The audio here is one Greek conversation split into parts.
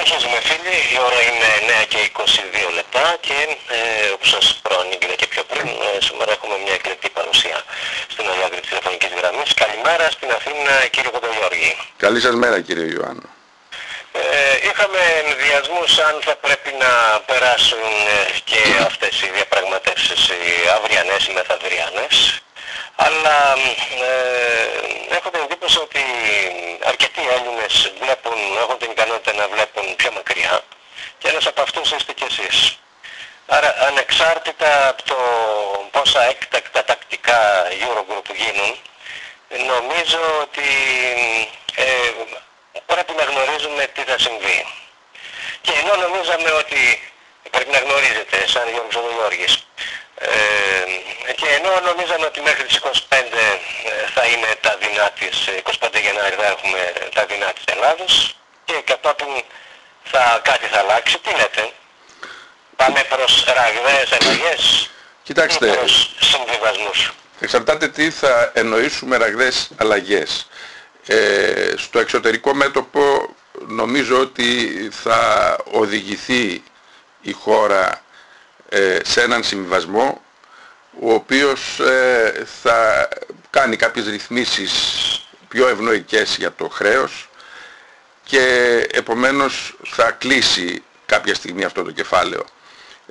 Συνεχίζουμε φίλοι, η ώρα είναι 9 και 22 λεπτά και ε, όπως σας προανήγγειλα και πιο πριν, ε, σήμερα έχουμε μια εκλεπτή παρουσία στην άλλη άκρη της τηλεφωνικής γραμμής. Καλημέρα στην Αθήνα κύριε Κοντογιώργη. Καλή σας μέρα κύριε Ιωάννου. Ε, είχαμε ενδιασμούς αν θα πρέπει να περάσουν ε, και αυτές οι διαπραγματεύσεις οι αυριανές ή μεθαυριανές αλλά ε, έχω την εντύπωση ότι αρκετοί Έλληνες βλέπουν, έχουν την ικανότητα να βλέπουν πιο μακριά και ένας από αυτούς είστε κι εσείς. Άρα ανεξάρτητα από το πόσα έκτακτα τακτικά Eurogroup γίνουν, νομίζω ότι ε, πρέπει να γνωρίζουμε τι θα συμβεί. Και ενώ νομίζαμε ότι πρέπει να γνωρίζετε σαν Γιώργος Οδογιώργης, ε, και ενώ νομίζαμε ότι μέχρι τις 25 ε, θα είναι τα δεινά της, 25 ε, Γενάρη θα έχουμε τα δεινά της Ελλάδος και κατόπιν θα, κάτι θα αλλάξει, τι λέτε; Πάμε προς ραγδαίες αλλαγές Κοιτάξτε, ή προς συμβιβασμούς; Εξαρτάται τι θα εννοήσουμε ραγδαίες αλλαγές. Ε, στο εξωτερικό μέτωπο νομίζω ότι θα οδηγηθεί η χώρα ε, σε έναν συμβιβασμό ο οποίος ε, θα κάνει κάποιες ρυθμίσεις πιο ευνοϊκές για το χρέος και επομένως θα κλείσει κάποια στιγμή αυτό το κεφάλαιο.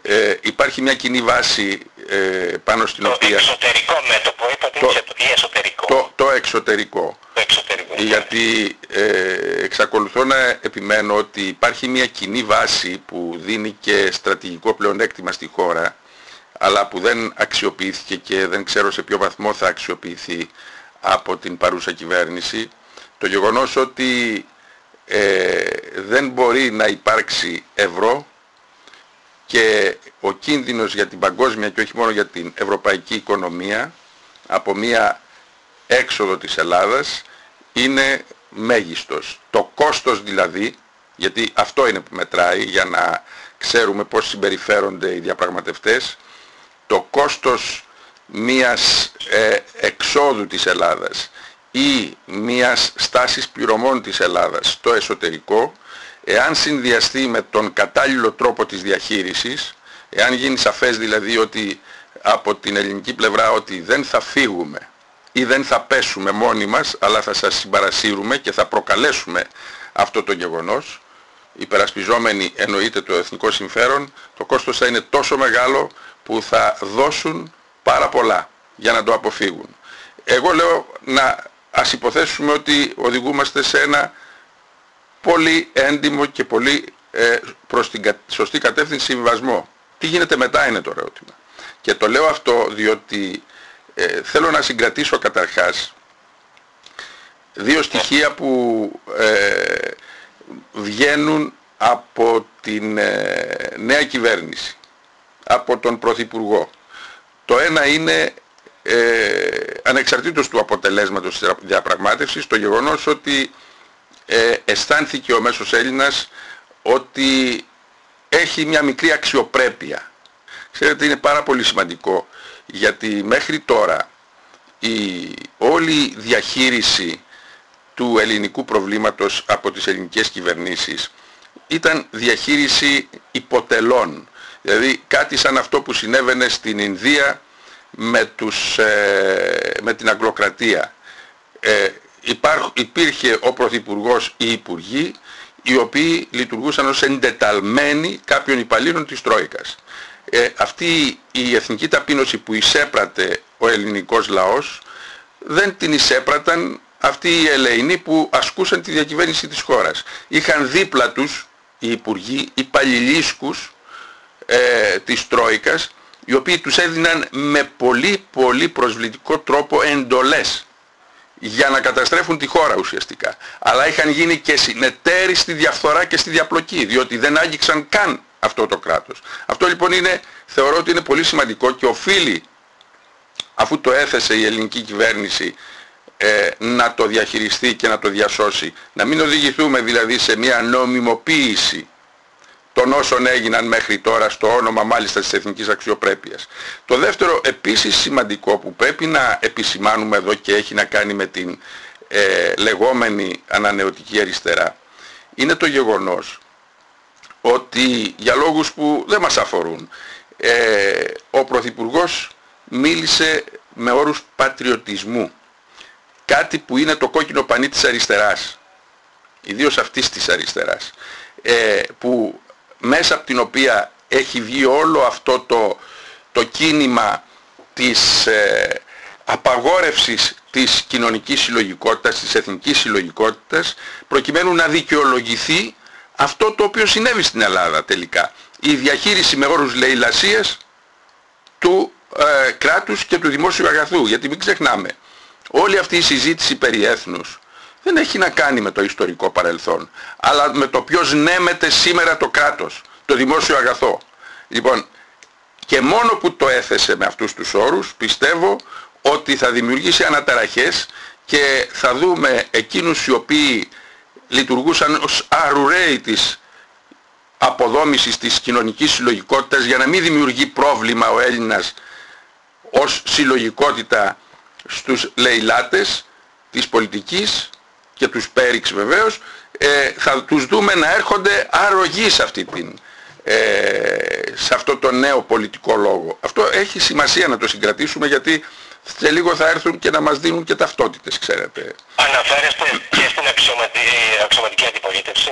Ε, υπάρχει μια κοινή βάση ε, πάνω στην το οποία... εξωτερικό μέτωπο είπατε Το- ή εσωτερικό. Το, το εξωτερικό. Το εξωτερικό. Γιατί ε, εξακολουθώ να επιμένω ότι υπάρχει μια κοινή βάση που δίνει και στρατηγικό πλεονέκτημα στη χώρα αλλά που δεν αξιοποιήθηκε και δεν ξέρω σε ποιο βαθμό θα αξιοποιηθεί από την παρούσα κυβέρνηση το γεγονός ότι ε, δεν μπορεί να υπάρξει ευρώ και ο κίνδυνος για την παγκόσμια και όχι μόνο για την ευρωπαϊκή οικονομία από μια έξοδο της Ελλάδας είναι μέγιστος. Το κόστος δηλαδή, γιατί αυτό είναι που μετράει για να ξέρουμε πώς συμπεριφέρονται οι διαπραγματευτές, το κόστος μιας ε, εξόδου της Ελλάδας ή μιας στάσης πληρωμών της Ελλάδας στο εσωτερικό, εάν συνδυαστεί με τον κατάλληλο τρόπο της διαχείρισης, εάν γίνει σαφές δηλαδή ότι από την ελληνική πλευρά ότι δεν θα φύγουμε ή δεν θα πέσουμε μόνοι μας, αλλά θα σας συμπαρασύρουμε και θα προκαλέσουμε αυτό το γεγονός, υπερασπιζόμενοι εννοείται το εθνικό συμφέρον, το κόστος θα είναι τόσο μεγάλο που θα δώσουν πάρα πολλά για να το αποφύγουν. Εγώ λέω να ας υποθέσουμε ότι οδηγούμαστε σε ένα πολύ έντιμο και πολύ ε, προς την κα- σωστή κατεύθυνση συμβιβασμό. Τι γίνεται μετά είναι το ερώτημα. Και το λέω αυτό διότι ε, θέλω να συγκρατήσω καταρχάς δύο στοιχεία που ε, βγαίνουν από την ε, νέα κυβέρνηση, από τον Πρωθυπουργό. Το ένα είναι ε, ανεξαρτήτως του αποτελέσματος της διαπραγμάτευσης το γεγονός ότι ε, αισθάνθηκε ο μέσος Έλληνας ότι έχει μια μικρή αξιοπρέπεια. Ξέρετε είναι πάρα πολύ σημαντικό γιατί μέχρι τώρα η όλη διαχείριση του ελληνικού προβλήματος από τις ελληνικές κυβερνήσεις ήταν διαχείριση υποτελών. Δηλαδή κάτι σαν αυτό που συνέβαινε στην Ινδία με, τους, ε, με την αγγλοκρατία. Ε, υπάρχ- υπήρχε ο Πρωθυπουργός ή Υπουργοί οι οποίοι λειτουργούσαν ως εντεταλμένοι κάποιων υπαλλήλων της Τρόικας. Ε, αυτή η εθνική ταπείνωση που εισέπρατε ο ελληνικός λαός δεν την εισέπραταν αυτοί οι ελεηνοί που ασκούσαν τη διακυβέρνηση της χώρας. Είχαν δίπλα τους οι υπουργοί, οι παλιλίσκους ε, της Τρόικας οι οποίοι τους έδιναν με πολύ πολύ προσβλητικό τρόπο εντολές για να καταστρέφουν τη χώρα ουσιαστικά. Αλλά είχαν γίνει και συνεταίροι στη διαφθορά και στη διαπλοκή, διότι δεν άγγιξαν καν αυτό το κράτος. Αυτό λοιπόν είναι, θεωρώ ότι είναι πολύ σημαντικό και οφείλει, αφού το έθεσε η ελληνική κυβέρνηση, ε, να το διαχειριστεί και να το διασώσει. Να μην οδηγηθούμε δηλαδή σε μια νομιμοποίηση των όσων έγιναν μέχρι τώρα στο όνομα μάλιστα της εθνικής αξιοπρέπειας. Το δεύτερο επίσης σημαντικό που πρέπει να επισημάνουμε εδώ και έχει να κάνει με την ε, λεγόμενη ανανεωτική αριστερά είναι το γεγονός ότι για λόγους που δεν μας αφορούν ε, ο Πρωθυπουργός μίλησε με όρους πατριωτισμού κάτι που είναι το κόκκινο πανί της αριστεράς ιδίως αυτής της αριστεράς ε, που μέσα από την οποία έχει βγει όλο αυτό το, το κίνημα της ε, απαγόρευσης της κοινωνικής συλλογικότητας, της εθνικής συλλογικότητας προκειμένου να δικαιολογηθεί αυτό το οποίο συνέβη στην Ελλάδα τελικά. Η διαχείριση με όρους λαιλασίας του ε, κράτους και του δημόσιου αγαθού. Γιατί μην ξεχνάμε, όλη αυτή η συζήτηση περί έθνους δεν έχει να κάνει με το ιστορικό παρελθόν, αλλά με το ποιος νέμεται σήμερα το κράτος, το δημόσιο αγαθό. Λοιπόν, και μόνο που το έθεσε με αυτούς τους όρους, πιστεύω ότι θα δημιουργήσει αναταραχές και θα δούμε εκείνους οι οποίοι λειτουργούσαν ως αρουραίοι της αποδόμησης της κοινωνικής συλλογικότητας για να μην δημιουργεί πρόβλημα ο Έλληνας ως συλλογικότητα στους λαιλάτες της πολιτικής και τους πέριξ βεβαίως ε, θα τους δούμε να έρχονται αρρωγοί σε, αυτή την, ε, σε αυτό το νέο πολιτικό λόγο. Αυτό έχει σημασία να το συγκρατήσουμε γιατί σε λίγο θα έρθουν και να μας δίνουν και ταυτότητες, ξέρετε. Αναφέρεστε και στην αξιωματική, αξιωματική αντιπολίτευση;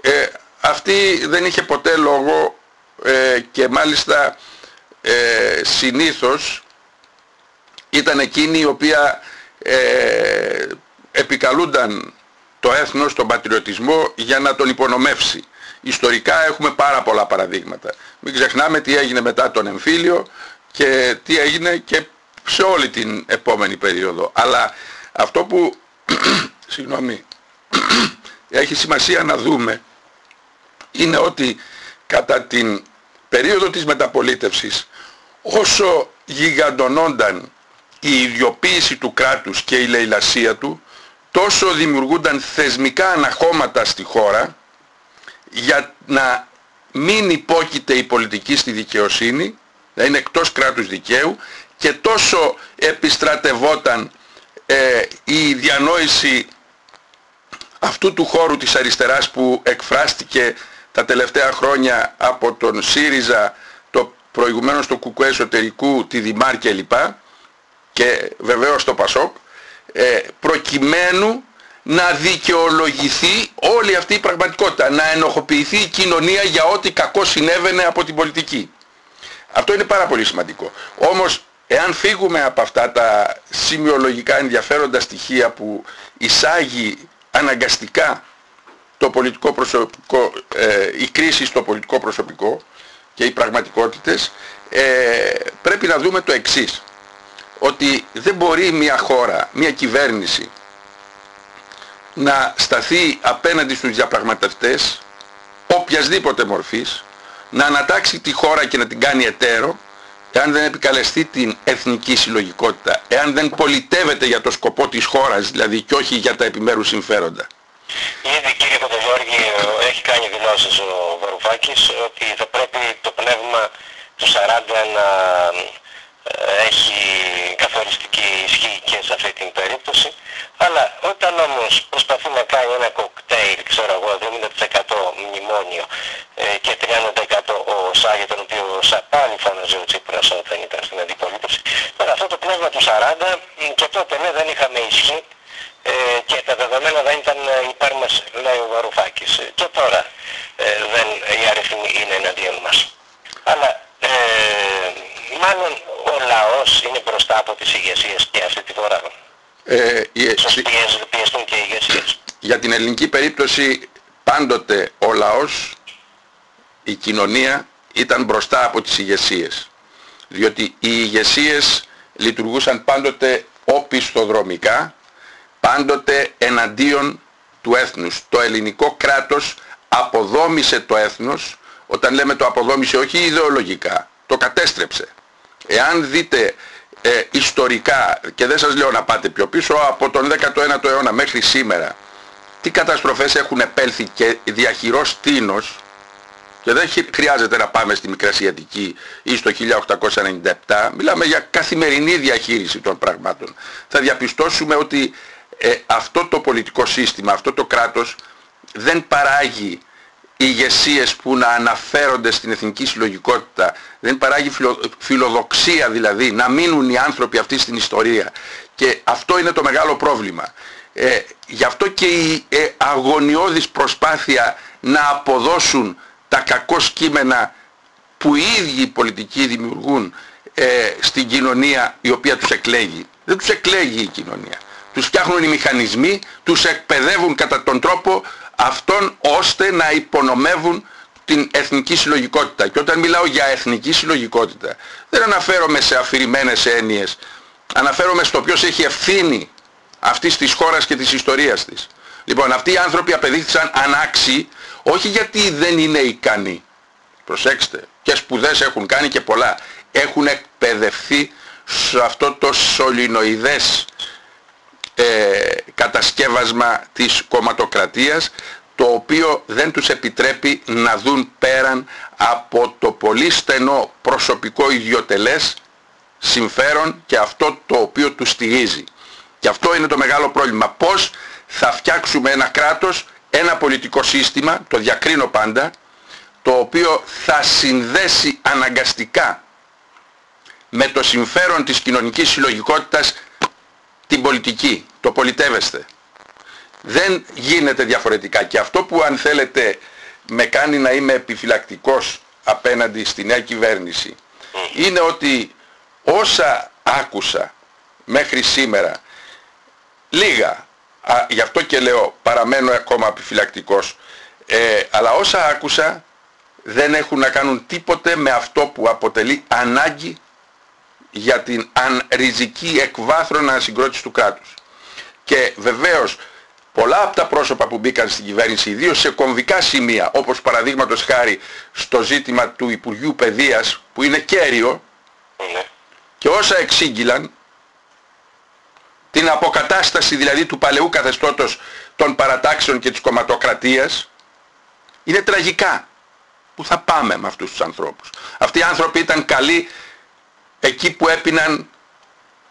Ε, αυτή δεν είχε ποτέ λόγο ε, και μάλιστα ε, συνήθως ήταν εκείνη η οποία ε, επικαλούνταν το έθνος, τον πατριωτισμό για να τον υπονομεύσει. Ιστορικά έχουμε πάρα πολλά παραδείγματα. Μην ξεχνάμε τι έγινε μετά τον εμφύλιο και τι έγινε και σε όλη την επόμενη περίοδο. Αλλά αυτό που συγγνώμη, έχει σημασία να δούμε είναι ότι κατά την περίοδο της μεταπολίτευσης όσο γιγαντωνόνταν η ιδιοποίηση του κράτους και η λαιλασία του τόσο δημιουργούνταν θεσμικά αναχώματα στη χώρα για να μην υπόκειται η πολιτική στη δικαιοσύνη, να είναι εκτός κράτους δικαίου και τόσο επιστρατευόταν ε, η διανόηση αυτού του χώρου της αριστεράς που εκφράστηκε τα τελευταία χρόνια από τον ΣΥΡΙΖΑ, το προηγουμένως το ΚΚΕ εσωτερικού, τη Δημάρ κλπ. Και βεβαίως το ΠΑΣΟΚ, ε, προκειμένου να δικαιολογηθεί όλη αυτή η πραγματικότητα, να ενοχοποιηθεί η κοινωνία για ό,τι κακό συνέβαινε από την πολιτική. Αυτό είναι πάρα πολύ σημαντικό. Όμως, εάν φύγουμε από αυτά τα σημειολογικά ενδιαφέροντα στοιχεία που εισάγει αναγκαστικά το πολιτικό προσωπικό, ε, η κρίση στο πολιτικό προσωπικό και οι πραγματικότητες, ε, πρέπει να δούμε το εξής. Ότι δεν μπορεί μια χώρα, μια κυβέρνηση να σταθεί απέναντι στους διαπραγματευτές οποιασδήποτε μορφής, να ανατάξει τη χώρα και να την κάνει εταίρο, εάν δεν επικαλεστεί την εθνική συλλογικότητα, εάν δεν πολιτεύεται για το σκοπό της χώρας, δηλαδή και όχι για τα επιμέρους συμφέροντα. Ήδη κύριε Κοντογιώργη έχει κάνει δηλώσεις ο Βαρουφάκης ότι θα πρέπει το πνεύμα του 40 να ε, έχει καθοριστική ισχύ και σε αυτή την περίπτωση. Αλλά όταν όμως προσπαθεί να κάνει ένα κοκτέιλ, ξέρω εγώ, 70% μνημόνιο ε, και 30% ο ΣΑ για τον οποίο πάλι φώναζε ο Τσίπρας όταν ήταν στην αντιπολίτευση. Τώρα αυτό το πνεύμα του 40 και τότε ναι δεν είχαμε ισχύ ε, και τα δεδομένα δεν ήταν υπέρ μας, λέει ο Βαρουφάκης. Και τώρα ε, δεν, οι αριθμοί είναι εναντίον μας. Αλλά ε, μάλλον ο λαός είναι μπροστά από τις ηγεσίες και αυτή τη φορά. Ε, πιεστούν και οι ηγεσίες. Για την ελληνική περίπτωση πάντοτε ο λαός, η κοινωνία ήταν μπροστά από τις ηγεσίες. Διότι οι ηγεσίες λειτουργούσαν πάντοτε οπισθοδρομικά, πάντοτε εναντίον του έθνους. Το ελληνικό κράτος αποδόμησε το έθνος, όταν λέμε το αποδόμησε όχι ιδεολογικά, το κατέστρεψε. Εάν δείτε ε, ιστορικά, και δεν σας λέω να πάτε πιο πίσω, από τον 19ο αιώνα μέχρι σήμερα, τι καταστροφές έχουν επέλθει και διαχειρός τίνος, και δεν χρειάζεται να πάμε στη Μικρασιατική ή στο 1897, μιλάμε για καθημερινή διαχείριση των πραγμάτων. Θα διαπιστώσουμε ότι ε, αυτό το πολιτικό σύστημα, αυτό το κράτος δεν παράγει ηγεσίες που να αναφέρονται στην εθνική συλλογικότητα, δεν παράγει φιλοδοξία δηλαδή να μείνουν οι άνθρωποι αυτοί στην ιστορία. Και αυτό είναι το μεγάλο πρόβλημα. Ε, γι' αυτό και η ε, αγωνιώδης προσπάθεια να αποδώσουν τα κακό κείμενα που οι ίδιοι οι πολιτικοί δημιουργούν ε, στην κοινωνία η οποία τους εκλέγει. Δεν τους εκλέγει η κοινωνία. Τους φτιάχνουν οι μηχανισμοί, τους εκπαιδεύουν κατά τον τρόπο αυτόν ώστε να υπονομεύουν την εθνική συλλογικότητα. Και όταν μιλάω για εθνική συλλογικότητα δεν αναφέρομαι σε αφηρημένες έννοιες. Αναφέρομαι στο ποιος έχει ευθύνη αυτής της χώρας και της ιστορίας της. Λοιπόν, αυτοί οι άνθρωποι απεδείχθησαν ανάξιοι όχι γιατί δεν είναι ικανοί. Προσέξτε, και σπουδές έχουν κάνει και πολλά. Έχουν εκπαιδευθεί σε αυτό το σωληνοειδές ε, κατασκεύασμα της κομματοκρατίας το οποίο δεν τους επιτρέπει να δουν πέραν από το πολύ στενό προσωπικό ιδιωτελές συμφέρον και αυτό το οποίο τους στηρίζει. Και αυτό είναι το μεγάλο πρόβλημα. Πώς θα φτιάξουμε ένα κράτος, ένα πολιτικό σύστημα, το διακρίνω πάντα, το οποίο θα συνδέσει αναγκαστικά με το συμφέρον της κοινωνικής συλλογικότητας την πολιτική, το πολιτεύεστε. Δεν γίνεται διαφορετικά. Και αυτό που αν θέλετε με κάνει να είμαι επιφυλακτικός απέναντι στη νέα κυβέρνηση είναι ότι όσα άκουσα μέχρι σήμερα λίγα, α, γι' αυτό και λέω παραμένω ακόμα επιφυλακτικός ε, αλλά όσα άκουσα δεν έχουν να κάνουν τίποτε με αυτό που αποτελεί ανάγκη για την ριζική εκβάθρονα συγκρότηση του κράτους. Και βεβαίως πολλά από τα πρόσωπα που μπήκαν στην κυβέρνηση, ιδίως σε κομβικά σημεία, όπως παραδείγματος χάρη στο ζήτημα του Υπουργείου Παιδείας, που είναι κέριο, ναι. και όσα εξήγηλαν, την αποκατάσταση δηλαδή του παλαιού καθεστώτος των παρατάξεων και της κομματοκρατίας, είναι τραγικά. Πού θα πάμε με αυτούς τους ανθρώπους. Αυτοί οι άνθρωποι ήταν καλοί εκεί που έπιναν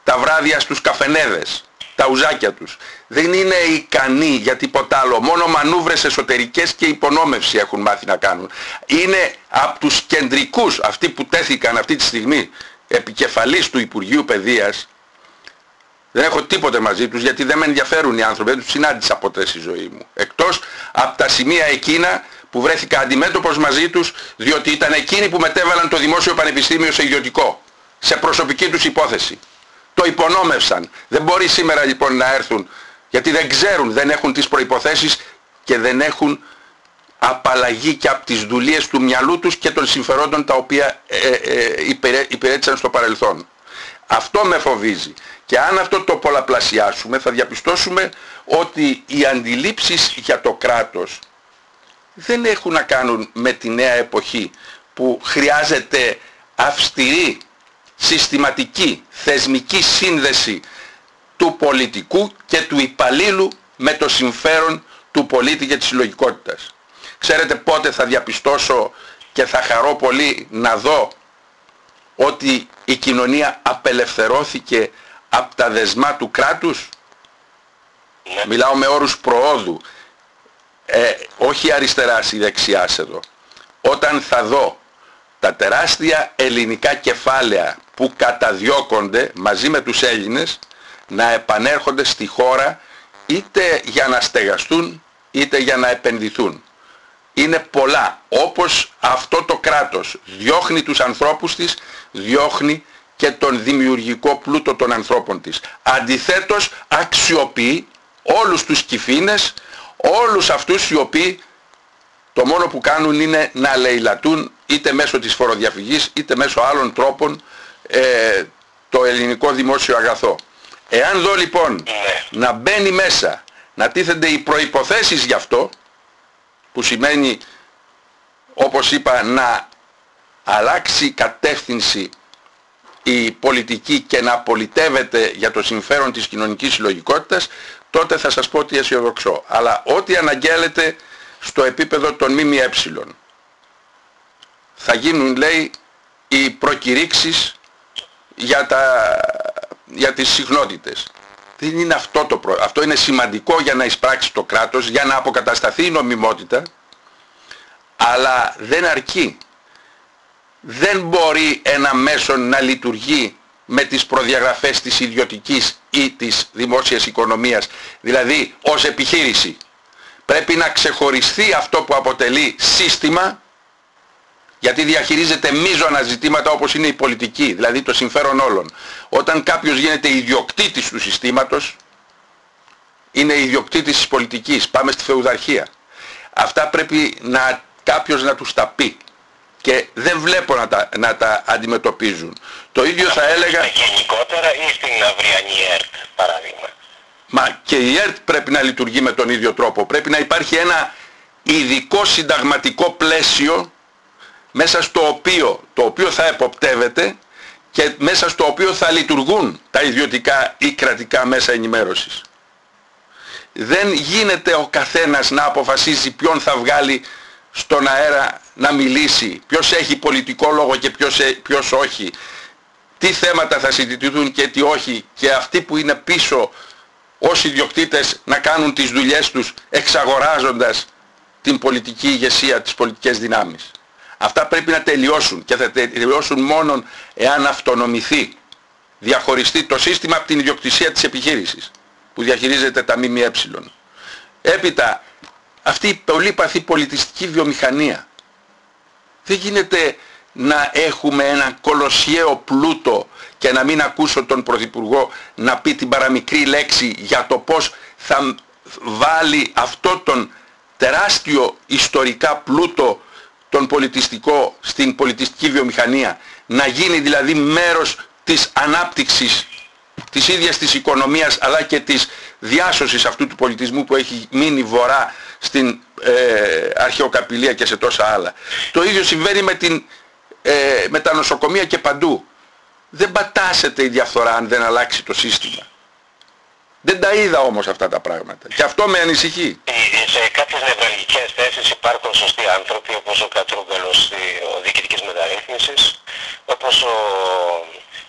τα βράδια στους καφενέδες, τα ουζάκια τους. Δεν είναι ικανοί για τίποτα άλλο. Μόνο μανούβρες εσωτερικές και υπονόμευση έχουν μάθει να κάνουν. Είναι από τους κεντρικούς, αυτοί που τέθηκαν αυτή τη στιγμή, επικεφαλής του Υπουργείου Παιδείας, δεν έχω τίποτε μαζί τους γιατί δεν με ενδιαφέρουν οι άνθρωποι, δεν τους συνάντησα ποτέ στη ζωή μου. Εκτός από τα σημεία εκείνα που βρέθηκα αντιμέτωπος μαζί τους διότι ήταν εκείνοι που μετέβαλαν το Δημόσιο Πανεπιστήμιο σε ιδιωτικό σε προσωπική τους υπόθεση. Το υπονόμευσαν. Δεν μπορεί σήμερα λοιπόν να έρθουν γιατί δεν ξέρουν, δεν έχουν τις προϋποθέσεις και δεν έχουν απαλλαγή και από τις δουλειές του μυαλού τους και των συμφερόντων τα οποία ε, ε, υπηρέτησαν στο παρελθόν. Αυτό με φοβίζει. Και αν αυτό το πολλαπλασιάσουμε θα διαπιστώσουμε ότι οι αντιλήψεις για το κράτος δεν έχουν να κάνουν με τη νέα εποχή που χρειάζεται αυστηρή συστηματική θεσμική σύνδεση του πολιτικού και του υπαλλήλου με το συμφέρον του πολίτη και της συλλογικότητας. Ξέρετε πότε θα διαπιστώσω και θα χαρώ πολύ να δω ότι η κοινωνία απελευθερώθηκε από τα δεσμά του κράτους; Ναι. Μιλάω με όρους προόδου. Ε, όχι αριστεράς ή δεξιάς εδώ. Όταν θα δω τα τεράστια ελληνικά κεφάλαια που καταδιώκονται μαζί με τους Έλληνες να επανέρχονται στη χώρα είτε για να στεγαστούν είτε για να επενδυθούν. Είναι πολλά. Όπως αυτό το κράτος διώχνει τους ανθρώπους της, διώχνει και τον δημιουργικό πλούτο των ανθρώπων της. Αντιθέτως αξιοποιεί όλους τους κυφίνες, όλους αυτούς οι οποίοι το μόνο που κάνουν είναι να λαιλατούν είτε μέσω της φοροδιαφυγής είτε μέσω άλλων τρόπων ε, το ελληνικό δημόσιο αγαθό. Εάν δω λοιπόν να μπαίνει μέσα, να τίθενται οι προϋποθέσεις γι' αυτό, που σημαίνει όπως είπα να αλλάξει κατεύθυνση η πολιτική και να πολιτεύεται για το συμφέρον της κοινωνικής συλλογικότητας, τότε θα σας πω ότι αισιοδοξώ. Αλλά ό,τι αναγγέλλεται στο επίπεδο των ΜΜΕ θα γίνουν λέει οι προκηρύξεις για, τα, για τις συχνότητες. Δεν είναι αυτό το προ... Αυτό είναι σημαντικό για να εισπράξει το κράτος, για να αποκατασταθεί η νομιμότητα, αλλά δεν αρκεί. Δεν μπορεί ένα μέσο να λειτουργεί με τις προδιαγραφές της ιδιωτικής ή της δημόσιας οικονομίας, δηλαδή ως επιχείρηση. Πρέπει να ξεχωριστεί αυτό που αποτελεί σύστημα, γιατί διαχειρίζεται μείζωνα ζητήματα όπως είναι η πολιτική, δηλαδή το συμφέρον όλων. Όταν κάποιος γίνεται ιδιοκτήτης του συστήματος, είναι ιδιοκτήτης της πολιτικής, πάμε στη φεουδαρχία. Αυτά πρέπει να, κάποιος να τους τα πει και δεν βλέπω να τα, να τα αντιμετωπίζουν. Το ίδιο θα έλεγα... Γενικότερα ή στην αυριανή ΕΡΤ παράδειγμα. Μα και η ΕΡΤ πρέπει να λειτουργεί με τον ίδιο τρόπο. Πρέπει να υπάρχει ένα ειδικό συνταγματικό πλαίσιο μέσα στο οποίο, το οποίο θα εποπτεύεται και μέσα στο οποίο θα λειτουργούν τα ιδιωτικά ή κρατικά μέσα ενημέρωσης. Δεν γίνεται ο καθένας να αποφασίζει ποιον θα βγάλει στον αέρα να μιλήσει, ποιος έχει πολιτικό λόγο και ποιος, ε, ποιος όχι, τι θέματα θα συζητηθούν και τι όχι και αυτοί που είναι πίσω ως ιδιοκτήτες να κάνουν τις δουλειές τους εξαγοράζοντας την πολιτική ηγεσία, τις πολιτικές δυνάμεις. Αυτά πρέπει να τελειώσουν και θα τελειώσουν μόνον εάν αυτονομηθεί, διαχωριστεί το σύστημα από την ιδιοκτησία της επιχείρησης που διαχειρίζεται τα ΜΜΕ. Έπειτα αυτή η πολύπαθη πολιτιστική βιομηχανία. Δεν γίνεται να έχουμε ένα κολοσιαίο πλούτο και να μην ακούσω τον Πρωθυπουργό να πει την παραμικρή λέξη για το πώς θα βάλει αυτό τον τεράστιο ιστορικά πλούτο τον πολιτιστικό στην πολιτιστική βιομηχανία να γίνει δηλαδή μέρος της ανάπτυξης της ίδιας της οικονομίας αλλά και της διάσωσης αυτού του πολιτισμού που έχει μείνει βορρά στην ε, αρχαιοκαπηλεία και σε τόσα άλλα. Το ίδιο συμβαίνει με, την, ε, με τα νοσοκομεία και παντού. Δεν πατάσετε η διαφθορά αν δεν αλλάξει το σύστημα. Δεν τα είδα όμως αυτά τα πράγματα. Και αυτό με ανησυχεί. Σε κάποιες νευραλγικές θέσεις υπάρχουν σωστοί άνθρωποι όπως ο Κατρούγκαλος ο διοικητικής μεταρρύθμισης, όπως ο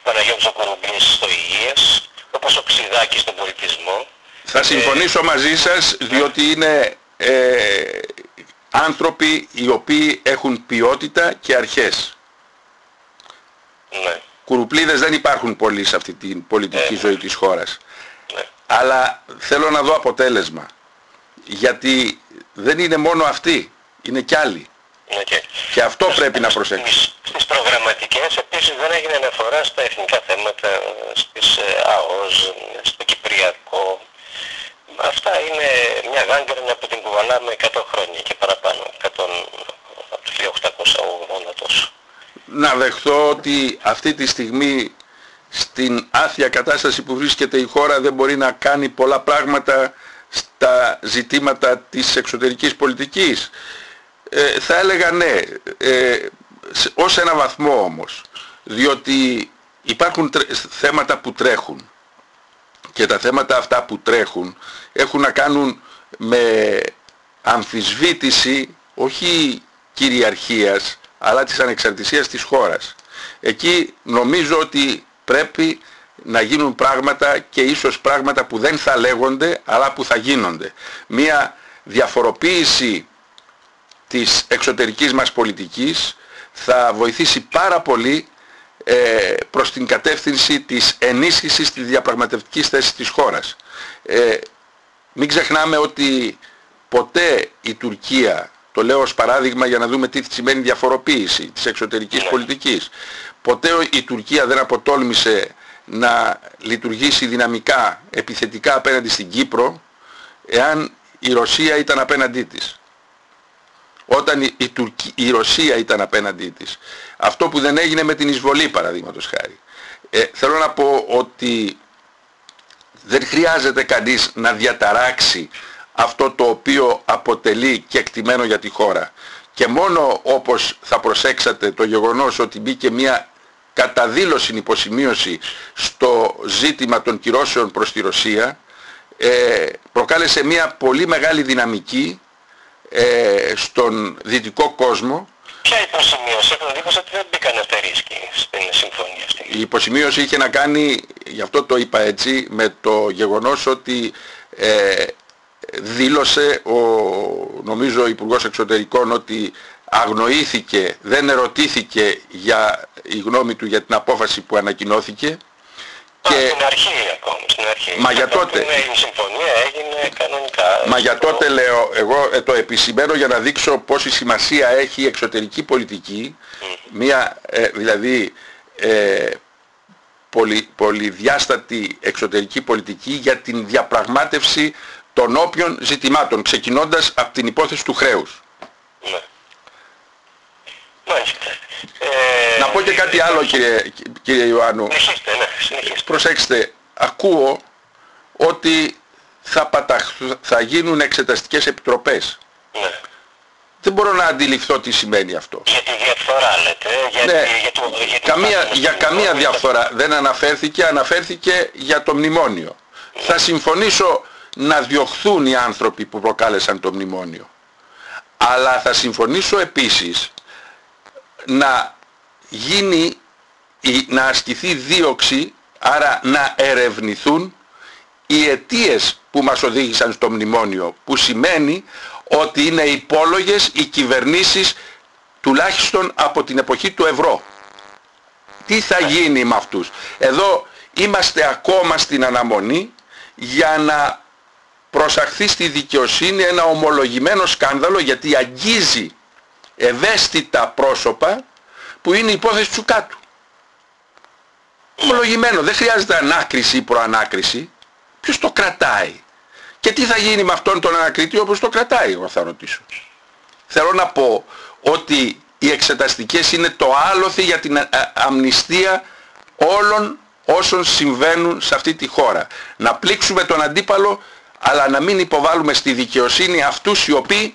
Παναγιώτης ο στο Υγείας, όπως ο Ξηδάκης στον πολιτισμό. Θα συμφωνήσω μαζί σας διότι είναι ε, άνθρωποι οι οποίοι έχουν ποιότητα και αρχές. Ναι. Κουρουπλίδες δεν υπάρχουν πολλοί σε αυτή την πολιτική ε, ζωή της χώρας. Ναι. Αλλά θέλω να δω αποτέλεσμα. Γιατί δεν είναι μόνο αυτοί, είναι κι άλλοι. Ναι, και, και αυτό πρέπει να προσέξεις. Στις προγραμματικές επίσης δεν έγινε αναφορά στα εθνικά θέματα, στις ε, ΑΟΣ, στο Κυπριακό, Αυτά είναι μια γάγκρενη από την κουβαλάμε 100 χρόνια και παραπάνω, 100, από το 1880 τόσο. Να δεχθώ ότι αυτή τη στιγμή στην άθια κατάσταση που βρίσκεται η χώρα δεν μπορεί να κάνει πολλά πράγματα στα ζητήματα της εξωτερικής πολιτικής. Ε, θα έλεγα ναι, ε, ως ένα βαθμό όμως, διότι υπάρχουν θέματα που τρέχουν και τα θέματα αυτά που τρέχουν έχουν να κάνουν με αμφισβήτηση όχι κυριαρχίας αλλά της ανεξαρτησίας της χώρας. Εκεί νομίζω ότι πρέπει να γίνουν πράγματα και ίσως πράγματα που δεν θα λέγονται αλλά που θα γίνονται. Μία διαφοροποίηση της εξωτερικής μας πολιτικής θα βοηθήσει πάρα πολύ ε, προς την κατεύθυνση της ενίσχυσης της διαπραγματευτικής θέσης της χώρας. Ε, μην ξεχνάμε ότι ποτέ η Τουρκία, το λέω ως παράδειγμα για να δούμε τι σημαίνει διαφοροποίηση της εξωτερικής πολιτικής, ποτέ η Τουρκία δεν αποτόλμησε να λειτουργήσει δυναμικά, επιθετικά απέναντι στην Κύπρο, εάν η Ρωσία ήταν απέναντί της όταν η, η, Ρωσία ήταν απέναντί της. Αυτό που δεν έγινε με την εισβολή παραδείγματος χάρη. Ε, θέλω να πω ότι δεν χρειάζεται κανείς να διαταράξει αυτό το οποίο αποτελεί και εκτιμένο για τη χώρα. Και μόνο όπως θα προσέξατε το γεγονός ότι μπήκε μια καταδήλωση υποσημείωση στο ζήτημα των κυρώσεων προς τη Ρωσία ε, προκάλεσε μια πολύ μεγάλη δυναμική ε, στον δυτικό κόσμο. Ποια υποσημείωση, έχω εντύπωση ότι δεν μπήκαν αστερίσκοι στην συμφωνία αυτή. Η υποσημείωση είχε να κάνει, γι' αυτό το είπα έτσι, με το γεγονός ότι ε, δήλωσε ο νομίζω ο Υπουργός Εξωτερικών ότι αγνοήθηκε, δεν ερωτήθηκε για η γνώμη του για την απόφαση που ανακοινώθηκε. Και... στην αρχή ακόμη, στην αρχή. Μα για τότε... Η συμφωνία έγινε κανονικά. Μα για τότε λέω, εγώ ε, το επισημαίνω για να δείξω πόση σημασία έχει η εξωτερική πολιτική, μια ε, δηλαδή ε, πολυ, πολυδιάστατη εξωτερική πολιτική για την διαπραγμάτευση των όποιων ζητημάτων, ξεκινώντας από την υπόθεση του χρέους. Ναι. Ε, να πω και κάτι άλλο κύριε, κύριε Ιωάννου. Συνεχίστε, ναι, συνεχίστε. Προσέξτε, ακούω ότι θα, θα γίνουν εξεταστικές επιτροπές. Ναι. Δεν μπορώ να αντιληφθώ τι σημαίνει αυτό. Για τη διαφθορά λέτε. Για, ναι. για, το, για, καμία, για καμία διαφθορά δεν αναφέρθηκε, αναφέρθηκε για το μνημόνιο. Ναι. Θα συμφωνήσω να διωχθούν οι άνθρωποι που προκάλεσαν το μνημόνιο. Αλλά θα συμφωνήσω επίσης να γίνει, να ασκηθεί δίωξη, άρα να ερευνηθούν οι αιτίες που μας οδήγησαν στο μνημόνιο, που σημαίνει ότι είναι υπόλογες οι κυβερνήσεις τουλάχιστον από την εποχή του ευρώ. Τι θα γίνει με αυτούς; Εδώ είμαστε ακόμα στην αναμονή για να προσαχθεί στη δικαιοσύνη ένα ομολογημένο σκάνδαλο γιατί αγγίζει ευαίσθητα πρόσωπα που είναι η υπόθεση του κάτω. Ομολογημένο, δεν χρειάζεται ανάκριση ή προανάκριση. Ποιος το κρατάει; Και τι θα γίνει με αυτόν τον ανακριτή όπως το κρατάει, εγώ θα ρωτήσω. Θέλω να πω ότι οι εξεταστικές είναι το άλοθη για την αμνηστία όλων όσων συμβαίνουν σε αυτή τη χώρα. Να πλήξουμε τον αντίπαλο αλλά να μην υποβάλουμε στη δικαιοσύνη αυτούς οι οποίοι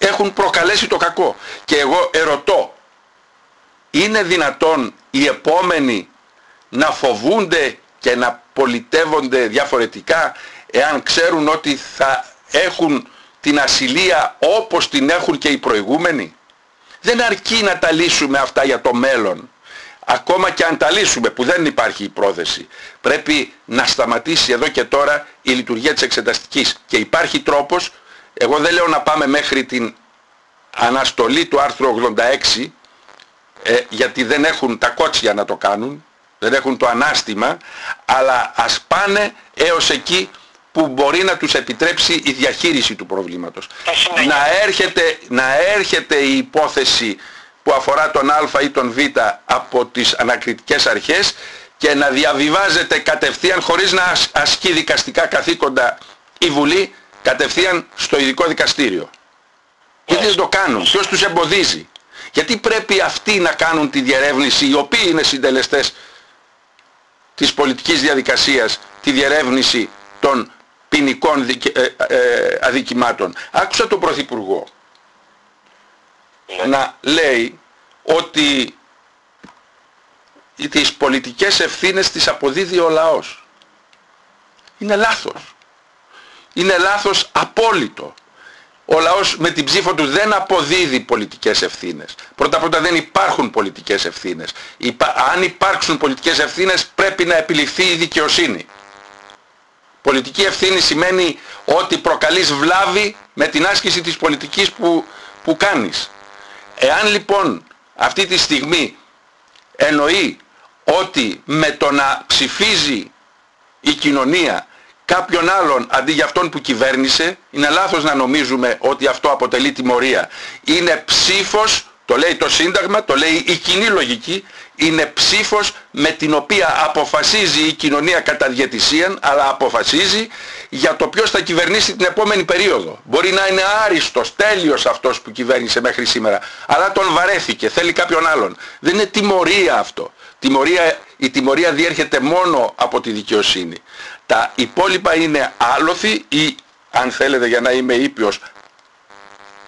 έχουν προκαλέσει το κακό. Και εγώ ερωτώ, είναι δυνατόν οι επόμενοι να φοβούνται και να πολιτεύονται διαφορετικά εάν ξέρουν ότι θα έχουν την ασυλία όπως την έχουν και οι προηγούμενοι; Δεν αρκεί να τα λύσουμε αυτά για το μέλλον. Ακόμα και αν τα λύσουμε που δεν υπάρχει η πρόθεση. Πρέπει να σταματήσει εδώ και τώρα η λειτουργία της εξεταστικής. Και υπάρχει τρόπος, εγώ δεν λέω να πάμε μέχρι την αναστολή του άρθρου 86, ε, γιατί δεν έχουν τα κότσια να το κάνουν, δεν έχουν το ανάστημα, αλλά ας πάνε έως εκεί που μπορεί να τους επιτρέψει η διαχείριση του προβλήματος. Να έρχεται, να έρχεται η υπόθεση που αφορά τον Α ή τον Β από τις ανακριτικές αρχές και να διαβιβάζεται κατευθείαν χωρίς να ασκεί δικαστικά καθήκοντα η Βουλή κατευθείαν στο ειδικό δικαστήριο. Γιατί δεν το κάνουν, ποιος τους εμποδίζει; Γιατί πρέπει αυτοί να κάνουν τη διερεύνηση, οι οποίοι είναι συντελεστές της πολιτικής διαδικασίας, τη διερεύνηση των ποινικών ε, ε, αδικημάτων. Άκουσα τον Πρωθυπουργό να λέει ότι τις πολιτικές ευθύνες τις αποδίδει ο λαός. Είναι λάθος. Είναι λάθος απόλυτο. Ο λαός με την ψήφο του δεν αποδίδει πολιτικές ευθύνες. Πρώτα πρώτα δεν υπάρχουν πολιτικές ευθύνες. Αν υπάρξουν πολιτικές ευθύνες πρέπει να επιληφθεί η δικαιοσύνη. Πολιτική ευθύνη σημαίνει ότι προκαλείς βλάβη με την άσκηση της πολιτικής που, που κάνεις. Εάν λοιπόν αυτή τη στιγμή εννοεί ότι με το να ψηφίζει η κοινωνία κάποιον άλλον αντί για αυτόν που κυβέρνησε, είναι λάθος να νομίζουμε ότι αυτό αποτελεί τιμωρία. Είναι ψήφος, το λέει το Σύνταγμα, το λέει η κοινή λογική, είναι ψήφος με την οποία αποφασίζει η κοινωνία κατά διαιτησίαν, αλλά αποφασίζει για το ποιος θα κυβερνήσει την επόμενη περίοδο. Μπορεί να είναι άριστος, τέλειος αυτός που κυβέρνησε μέχρι σήμερα, αλλά τον βαρέθηκε, θέλει κάποιον άλλον. Δεν είναι τιμωρία αυτό. Τιμωρία, η τιμωρία διέρχεται μόνο από τη δικαιοσύνη. Τα υπόλοιπα είναι άλοθη ή, αν θέλετε για να είμαι ήπιος,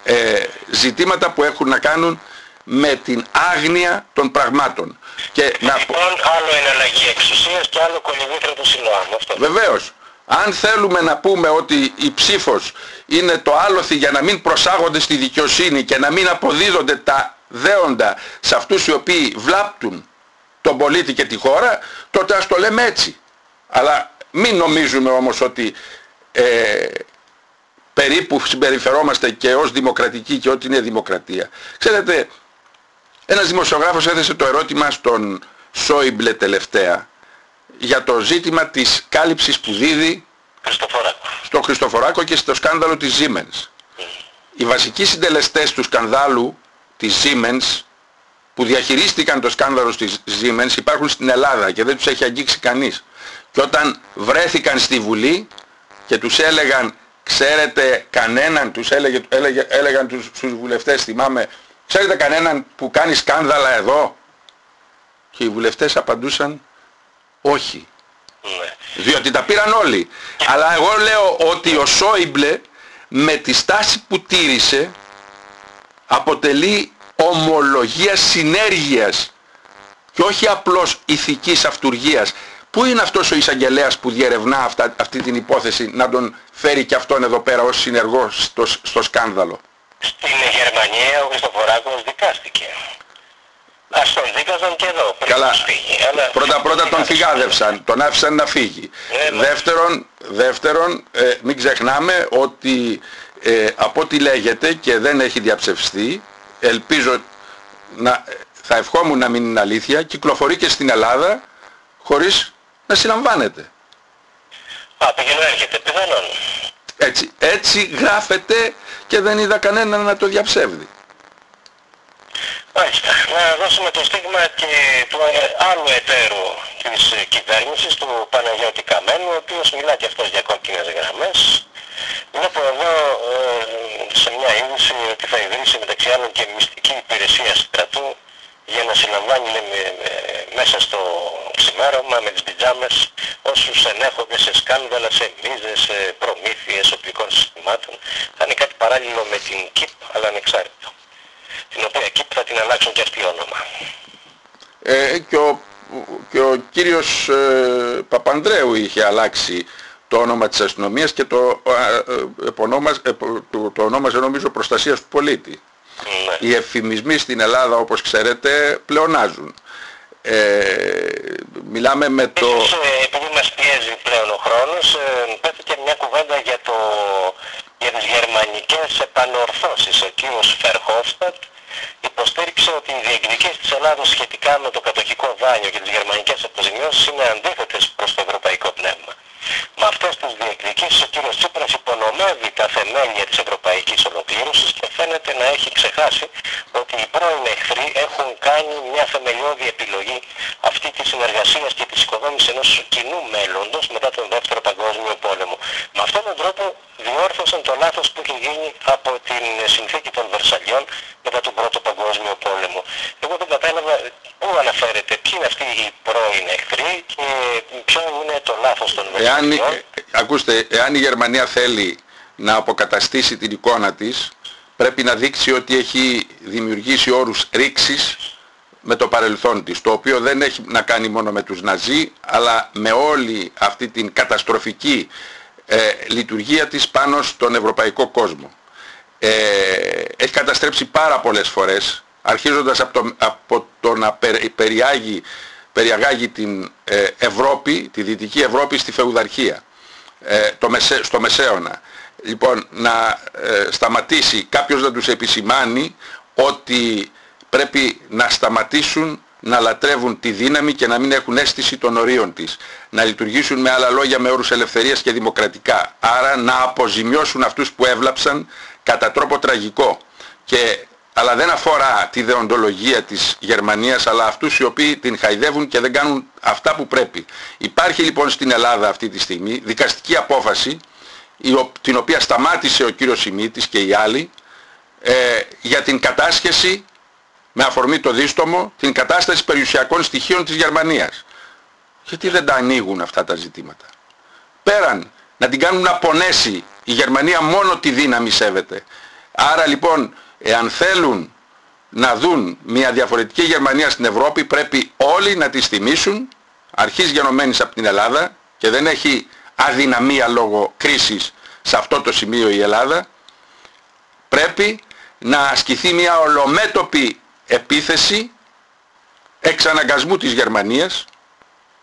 ε, ζητήματα που έχουν να κάνουν με την άγνοια των πραγμάτων. Και να... Λοιπόν, άλλο είναι αλλαγή εξουσίας και άλλο κολυβήθρα του Σιλοάμ. Βεβαίως. Αν θέλουμε να πούμε ότι η ψήφος είναι το άλοθη για να μην προσάγονται στη δικαιοσύνη και να μην αποδίδονται τα δέοντα σε αυτούς οι οποίοι βλάπτουν τον πολίτη και τη χώρα, τότε ας το λέμε έτσι. Αλλά μην νομίζουμε όμως ότι ε, περίπου συμπεριφερόμαστε και ως δημοκρατικοί και ό,τι είναι δημοκρατία. Ξέρετε, ένας δημοσιογράφος έθεσε το ερώτημα στον Σόιμπλε τελευταία για το ζήτημα της κάλυψης που δίδει στο Χριστοφοράκο και στο σκάνδαλο της Siemens. Οι βασικοί συντελεστές του σκανδάλου της Siemens που διαχειρίστηκαν το σκάνδαλο της Siemens υπάρχουν στην Ελλάδα και δεν τους έχει αγγίξει κανείς. Και όταν βρέθηκαν στη Βουλή και τους έλεγαν ξέρετε κανέναν, τους έλεγε, έλεγε, έλεγαν τους, στους βουλευτές, θυμάμαι, ξέρετε κανέναν που κάνει σκάνδαλα εδώ; Και οι βουλευτές απαντούσαν όχι. Ναι. Διότι τα πήραν όλοι. Αλλά εγώ λέω ότι ο Σόιμπλε με τη στάση που τήρησε αποτελεί ομολογία συνέργειας και όχι απλώς ηθικής αυτουργίας. Πού είναι αυτός ο εισαγγελέας που διερευνά αυτά, αυτή την υπόθεση να τον φέρει και αυτόν εδώ πέρα ως συνεργό στο, στο σκάνδαλο; Στην Γερμανία ο Χριστοφοράκος δικάστηκε. Ας τον δίκαζαν και εδώ πριν Καλά. φύγει. πρώτα πρώτα τον φυγάδευσαν, τον άφησαν να φύγει. Ε, δεύτερον, δεύτερον ε, μην ξεχνάμε ότι ε, από ό,τι λέγεται και δεν έχει διαψευστεί, ελπίζω να, θα ευχόμουν να μην είναι αλήθεια, κυκλοφορεί και στην Ελλάδα χωρίς να συλλαμβάνεται. Α, πηγαίνω έρχεται, πιθανόν. Έτσι, έτσι γράφεται και δεν είδα κανένα να το διαψεύδει. Μάλιστα. Να δώσουμε το στίγμα και του άλλου εταίρου της κυβέρνησης, του Παναγιώτη Καμένου, ο οποίος μιλά και αυτός για κόκκινες γραμμές. Βλέπω εδώ ε, σε μια είδηση ότι θα ιδρύσει μεταξύ άλλων και μυστική υπηρεσία στρατού για να συλλαμβάνει μέσα στο ξημέρωμα με τις πιτζάμες όσους ενέχονται σε σκάνδαλα, σε μίζες, σε προμήθειες οπλικών συστημάτων. Θα είναι κάτι παράλληλο με την ΚΙΠ αλλά ανεξάρτητο την οποία εκεί θα την αλλάξουν και αυτοί όνομα. Ε, και, ο, και ο κύριος ε, Παπανδρέου είχε αλλάξει το όνομα της αστυνομίας και το, ε, ε, το, το ονόμαζε νομίζω προστασίας του πολίτη. Ναι. Οι εφημισμοί στην Ελλάδα όπως ξέρετε πλεονάζουν. Ε, μιλάμε με το... Ίσως, ε, επειδή μας πιέζει πλέον ο χρόνος, ε, και μια κουβέντα για, το, για τις γερμανικές επανορθώσεις. Ο κύριος Φερχόφστατ υποστήριξε ότι οι διεκδικήσεις της Ελλάδος σχετικά με το κατοχικό δάνειο και τις γερμανικές αποζημιώσεις είναι αντίθετες προς το ευρωπαϊκό πνεύμα. Με αυτές τις διεκδικήσεις ο κύριος Τσίπρας υπονομεύει τα θεμέλια της ευρωπαϊκής ολοκλήρωσης και φαίνεται να έχει ξεχάσει ότι οι πρώην εχθροί έχουν κάνει μια θεμελιώδη επιλογή αυτή της συνεργασίας και της οικοδόμησης ενός κοινού μέλλοντος μετά τον δεύτερο παγκόσμιο πόλεμο. Με αυτόν τον τρόπο διόρθωσαν το λάθος που είχε γίνει από την συνθήκη των Βερσαλιών μετά τον πρώτο παγκόσμιο πόλεμο. Εγώ δεν κατάλαβα πού αναφέρεται, ποιοι είναι αυτοί οι πρώην εχθροί και ποιο είναι το λάθος των Βερσαλιών. Εάν, ακούστε, εάν η Γερμανία θέλει να αποκαταστήσει την εικόνα της, πρέπει να δείξει ότι έχει δημιουργήσει όρους ρήξης με το παρελθόν της, το οποίο δεν έχει να κάνει μόνο με τους Ναζί, αλλά με όλη αυτή την καταστροφική ε, λειτουργία της πάνω στον ευρωπαϊκό κόσμο. Ε, έχει καταστρέψει πάρα πολλές φορές, αρχίζοντας από το, από το να περιάγει, περιαγάγει την ε, Ευρώπη, τη Δυτική Ευρώπη στη φεουδαρχία, ε, το στο Μεσαίωνα λοιπόν να ε, σταματήσει κάποιος να τους επισημάνει ότι πρέπει να σταματήσουν να λατρεύουν τη δύναμη και να μην έχουν αίσθηση των ορίων της. Να λειτουργήσουν με άλλα λόγια με όρους ελευθερίας και δημοκρατικά. Άρα να αποζημιώσουν αυτούς που έβλαψαν κατά τρόπο τραγικό. Και, αλλά δεν αφορά τη δεοντολογία της Γερμανίας, αλλά αυτούς οι οποίοι την χαϊδεύουν και δεν κάνουν αυτά που πρέπει. Υπάρχει λοιπόν στην Ελλάδα αυτή τη στιγμή δικαστική απόφαση την οποία σταμάτησε ο κύριος Σιμίτης και οι άλλοι ε, για την κατάσχεση με αφορμή το δίστομο την κατάσταση περιουσιακών στοιχείων της Γερμανίας. Γιατί δεν τα ανοίγουν αυτά τα ζητήματα. Πέραν να την κάνουν να πονέσει η Γερμανία μόνο τη δύναμη σέβεται. Άρα λοιπόν εάν θέλουν να δουν μια διαφορετική Γερμανία στην Ευρώπη πρέπει όλοι να τις θυμίσουν. Αρχής γενομένης από την Ελλάδα και δεν έχει αδυναμία λόγω κρίσης σε αυτό το σημείο η Ελλάδα. Πρέπει να ασκηθεί μια ολομέτωπη επίθεση εξαναγκασμού της Γερμανίας.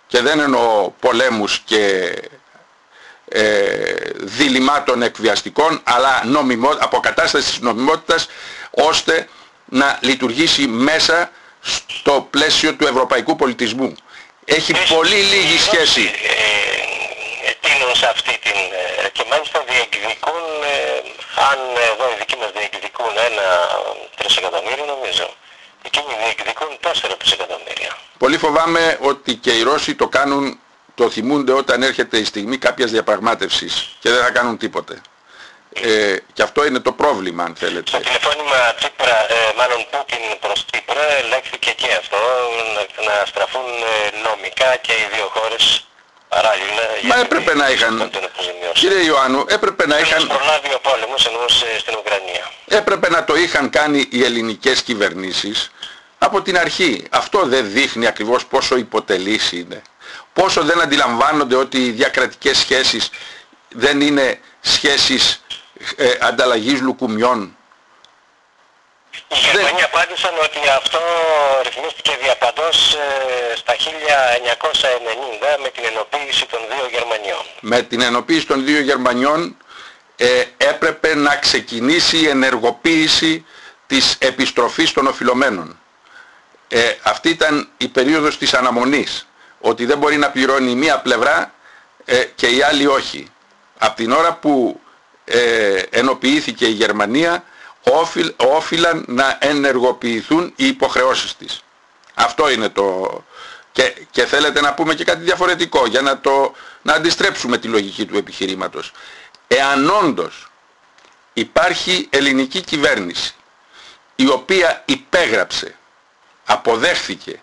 Και δεν εννοώ πολέμους και ε, διλημάτων εκβιαστικών αλλά νομιμο, αποκατάστασης της νομιμότητας ώστε να λειτουργήσει μέσα στο πλαίσιο του ευρωπαϊκού πολιτισμού. Έχει πολύ λίγη σχέση. Τίνουν σε αυτή την... και μάλιστα διεκδικούν, αν εδώ οι δικοί μας διεκδικούν ένα τρισεκατομμύριο νομίζω, εκείνοι διεκδικούν τέσσερα τρισεκατομμύρια. Πολύ φοβάμαι ότι και οι Ρώσοι το κάνουν, το θυμούνται όταν έρχεται η στιγμή κάποιας διαπραγμάτευσης και δεν θα κάνουν τίποτε. Ε, και αυτό είναι το πρόβλημα αν θέλετε. Στο τηλεφώνημα Τσίπρα, ε, μάλλον Πούτιν προς Τσίπρα, λέξθηκε και αυτό, να, να στραφούν ε, νομικά και οι δύο χώρες παράλληλα. Μα έπρεπε να είχαν, κύριε Ιωάννου, έπρεπε να είχαν... προλάβει ο πόλεμος εννοούσε στην Ουκρανία. Έπρεπε να το είχαν κάνει οι ελληνικές κυβερνήσεις από την αρχή. Αυτό δεν δείχνει ακριβώς πόσο υποτελής είναι. Πόσο δεν αντιλαμβάνονται ότι οι διακρατικές σχέσεις δεν είναι σχέσεις ε, ανταλλαγής λουκουμιών. Οι Γερμανοί δεν... απάντησαν ότι αυτό ρυθμίστηκε διαπαντός ε, στα 1990 με την ενοποίηση των δύο Γερμανιών. Με την ενοποίηση των δύο Γερμανιών ε, έπρεπε να ξεκινήσει η ενεργοποίηση της επιστροφής των οφειλωμένων. Ε, αυτή ήταν η περίοδος της αναμονής. Ότι δεν μπορεί να πληρώνει μία πλευρά ε, και η άλλη όχι. Από την ώρα που ε, ενοποιήθηκε η Γερμανία όφιλ, όφιλαν να ενεργοποιηθούν οι υποχρεώσεις της. Αυτό είναι το... Και, και θέλετε να πούμε και κάτι διαφορετικό για να, το, να αντιστρέψουμε τη λογική του επιχειρήματος. Εάν όντως υπάρχει ελληνική κυβέρνηση η οποία υπέγραψε, αποδέχθηκε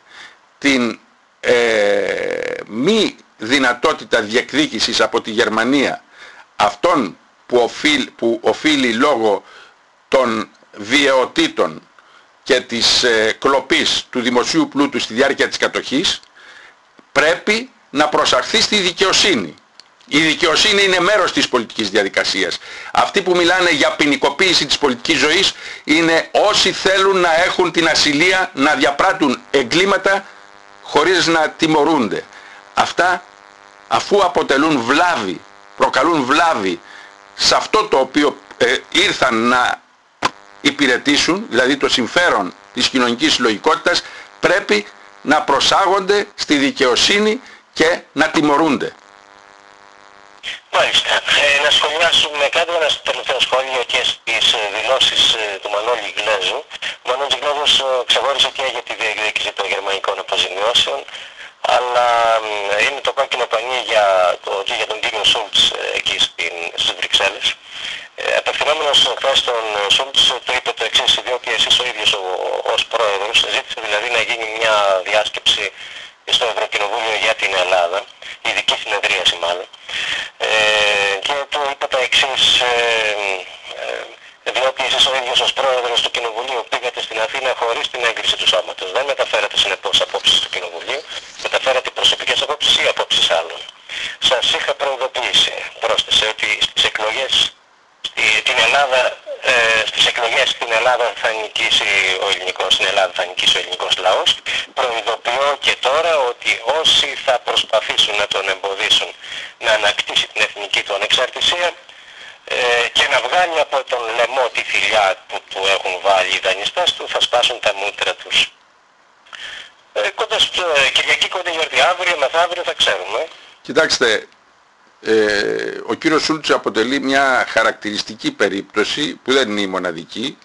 την ε, μη δυνατότητα διεκδίκησης από τη Γερμανία αυτών που οφείλει, που οφείλει λόγω των βιαιοτήτων και της ε, κλοπής του δημοσίου πλούτου στη διάρκεια της κατοχής πρέπει να προσαχθεί στη δικαιοσύνη. Η δικαιοσύνη είναι μέρος της πολιτικής διαδικασίας. Αυτοί που μιλάνε για ποινικοποίηση της πολιτικής ζωής είναι όσοι θέλουν να έχουν την ασυλία να διαπράττουν εγκλήματα χωρίς να τιμωρούνται. Αυτά αφού αποτελούν βλάβη, προκαλούν βλάβη σε αυτό το οποίο ε, ήρθαν να υπηρετήσουν, δηλαδή το συμφέρον της κοινωνικής συλλογικότητας, πρέπει να προσάγονται στη δικαιοσύνη και να τιμωρούνται. Μάλιστα. Ε, να σχολιάσουμε κάτι, ένα τελευταίο σχόλιο και στις ε, δηλώσεις ε, του Μανώλη Γκλέζου. Ο Μανώλης Γκλέζος ε, ξεχώρισε και για τη διεκδίκηση των γερμανικών αποζημιώσεων, αλλά είναι το κόκκινο πανί για, το, και για τον κύριο Σούλτς εκεί στην, στις Βρυξέλλες. Ε, απευθυνόμενος χθες τον Σούλτς το είπε το εξής, διότι εσείς ο ίδιος ο, ως πρόεδρος ζήτησε δηλαδή να γίνει μια διάσκεψη στο Ευρωκοινοβούλιο για την Ελλάδα, ειδική συνεδρίαση μάλλον, ε, και του είπε τα εξής, ε, ε, διότι εσείς ο ίδιος ως πρόεδρος του Κοινοβουλίου πήγατε στην Αθήνα χωρίς την έγκριση του σώματος. Δεν μεταφέρατε συνεπώς απόψεις του Κοινοβουλίου, μεταφέρατε προσωπικές απόψεις ή απόψεις άλλων. Σας είχα προειδοποιήσει, πρόσθεσε, ότι στις εκλογές την Ελλάδα, ε, στις εκλογές στην Ελλάδα θα νικήσει ο ελληνικός, στην Ελλάδα θα νικήσει ο ελληνικός λαός. Προειδοποιώ και τώρα ότι όσοι θα προσπαθήσουν να τον εμποδίσουν να ανακτήσει την εθνική του ανεξαρτησία ε, και να βγάλει από τον λαιμό τη θηλιά που του έχουν βάλει οι δανειστές του θα σπάσουν τα μούτρα τους. Ε, κοντά στο, ε, Κυριακή κοντά γιορτή, αύριο μεθαύριο θα ξέρουμε. Κοιτάξτε, ε, ο κύριος Σούλτς αποτελεί μια χαρακτηριστική περίπτωση που δεν είναι η μοναδική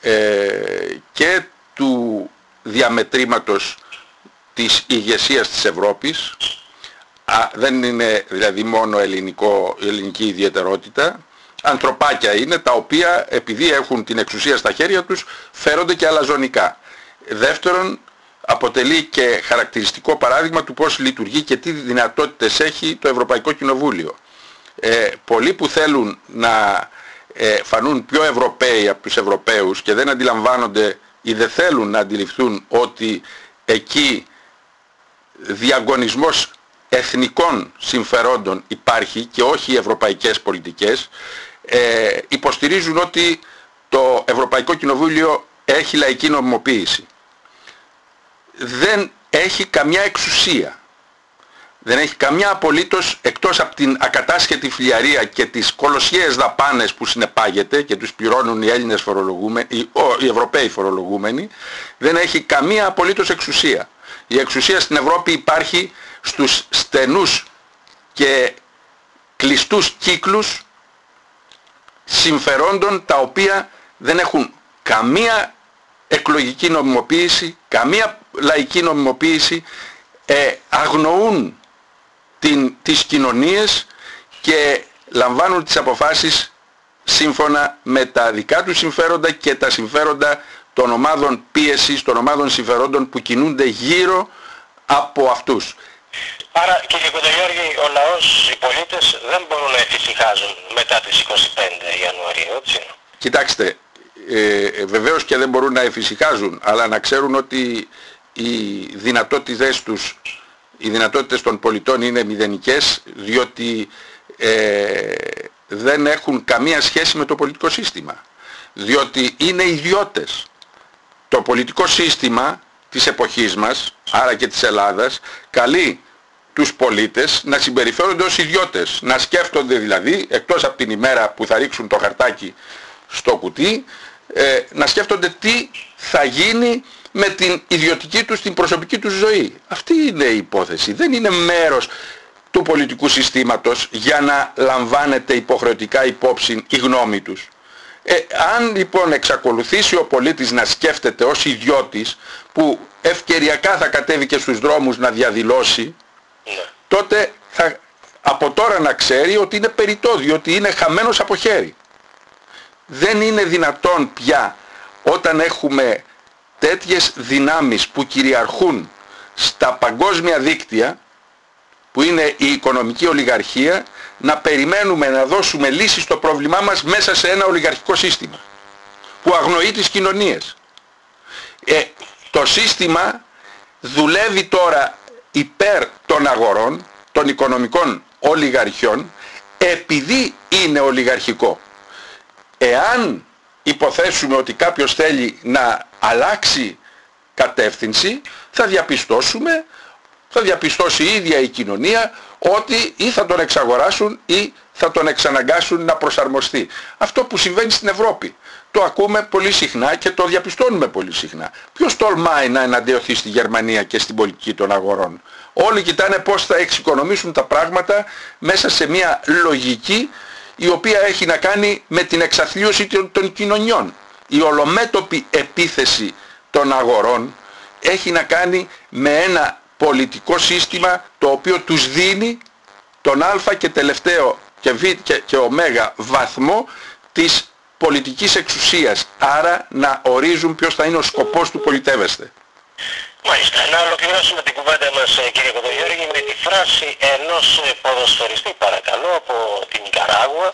ε, και του διαμετρήματος της ηγεσίας της Ευρώπης Α, δεν είναι δηλαδή μόνο ελληνικό, ελληνική ιδιαιτερότητα ανθρωπάκια είναι τα οποία επειδή έχουν την εξουσία στα χέρια τους φέρονται και αλαζονικά δεύτερον αποτελεί και χαρακτηριστικό παράδειγμα του πώς λειτουργεί και τι δυνατότητες έχει το Ευρωπαϊκό Κοινοβούλιο. Ε, πολλοί που θέλουν να ε, φανούν πιο Ευρωπαίοι από τους Ευρωπαίους και δεν αντιλαμβάνονται ή δεν θέλουν να αντιληφθούν ότι εκεί διαγωνισμός εθνικών συμφερόντων υπάρχει και όχι ευρωπαϊκές πολιτικές ε, υποστηρίζουν ότι το Ευρωπαϊκό Κοινοβούλιο έχει λαϊκή νομιμοποίηση δεν έχει καμιά εξουσία. δεν έχει καμιά απολύτως εκτός από την ακατάσχετη φλιαρία και τις κολοσιαίες δαπάνες που συνεπάγεται και τους πληρώνουν οι Έλληνες φορολογούμενοι, οι, οι Ευρωπαίοι φορολογούμενοι, δεν έχει καμία απολύτως εξουσία. Η εξουσία στην Ευρώπη υπάρχει στους στενούς και κλειστούς κύκλους συμφερόντων τα οποία δεν έχουν καμία εκλογική νομιμοποίηση, καμία λαϊκή νομιμοποίηση, ε, αγνοούν την, τις κοινωνίες και λαμβάνουν τις αποφάσεις σύμφωνα με τα δικά τους συμφέροντα και τα συμφέροντα των ομάδων πίεσης, των ομάδων συμφερόντων που κινούνται γύρω από αυτούς. Άρα κύριε Κοντογιώργη, ο λαός, οι πολίτες δεν μπορούν να εφησυχάζουν μετά τις 25 Ιανουαρίου, έτσι. Κοιτάξτε, ε, ε, βεβαίως και δεν μπορούν να εφησυχάζουν, αλλά να ξέρουν ότι οι δυνατότητες τους, οι δυνατότητες των πολιτών είναι μηδενικές, διότι ε, δεν έχουν καμία σχέση με το πολιτικό σύστημα. Διότι είναι ιδιώτες. Το πολιτικό σύστημα της εποχής μας, άρα και της Ελλάδας, καλεί τους πολίτες να συμπεριφέρονται ως ιδιώτες. Να σκέφτονται δηλαδή, εκτός από την ημέρα που θα ρίξουν το χαρτάκι στο κουτί, ε, να σκέφτονται τι θα γίνει με την ιδιωτική τους, την προσωπική τους ζωή. Αυτή είναι η υπόθεση. Δεν είναι μέρος του πολιτικού συστήματος για να λαμβάνεται υποχρεωτικά υπόψη η γνώμη τους. Ε, αν λοιπόν εξακολουθήσει ο πολίτης να σκέφτεται ως ιδιώτης που ευκαιριακά θα κατέβει και στους δρόμους να διαδηλώσει ναι. Τότε θα από τώρα να ξέρει ότι είναι περιττός διότι είναι χαμένος από χέρι. Δεν είναι δυνατόν πια όταν έχουμε τέτοιες δυνάμεις που κυριαρχούν στα παγκόσμια δίκτυα που είναι η οικονομική ολιγαρχία να περιμένουμε να δώσουμε λύσεις στο πρόβλημά μας μέσα σε ένα ολιγαρχικό σύστημα που αγνοεί τις κοινωνίες. Ε, το σύστημα δουλεύει τώρα υπέρ των αγορών, των οικονομικών ολιγαρχιών επειδή είναι ολιγαρχικό. Εάν υποθέσουμε ότι κάποιος θέλει να αλλάξει κατεύθυνση θα διαπιστώσουμε θα διαπιστώσει η ίδια η κοινωνία ότι ή θα τον εξαγοράσουν ή θα τον εξαναγκάσουν να προσαρμοστεί. Αυτό που συμβαίνει στην Ευρώπη. Το ακούμε πολύ συχνά και το διαπιστώνουμε πολύ συχνά. Ποιος τολμάει να εναντιωθεί στη Γερμανία και στην πολιτική των αγορών; Όλοι κοιτάνε πώς θα εξοικονομήσουν τα πράγματα μέσα σε μια λογική η οποία έχει να κάνει με την εξαθλίωση των κοινωνιών. Η ολομέτωπη επίθεση των αγορών έχει να κάνει με ένα πολιτικό σύστημα το οποίο τους δίνει τον α και τελευταίο και, β, και, και ω βαθμό της πολιτικής εξουσίας. Άρα να ορίζουν ποιος θα είναι ο σκοπός του πολιτεύεστε. Μάλιστα. Να ολοκληρώσουμε την κουβέντα μας ε, κύριε Κοντογιώργη με τη φράση ενός ε, ποδοσφαιριστή παρακαλώ από την Ικαράγουα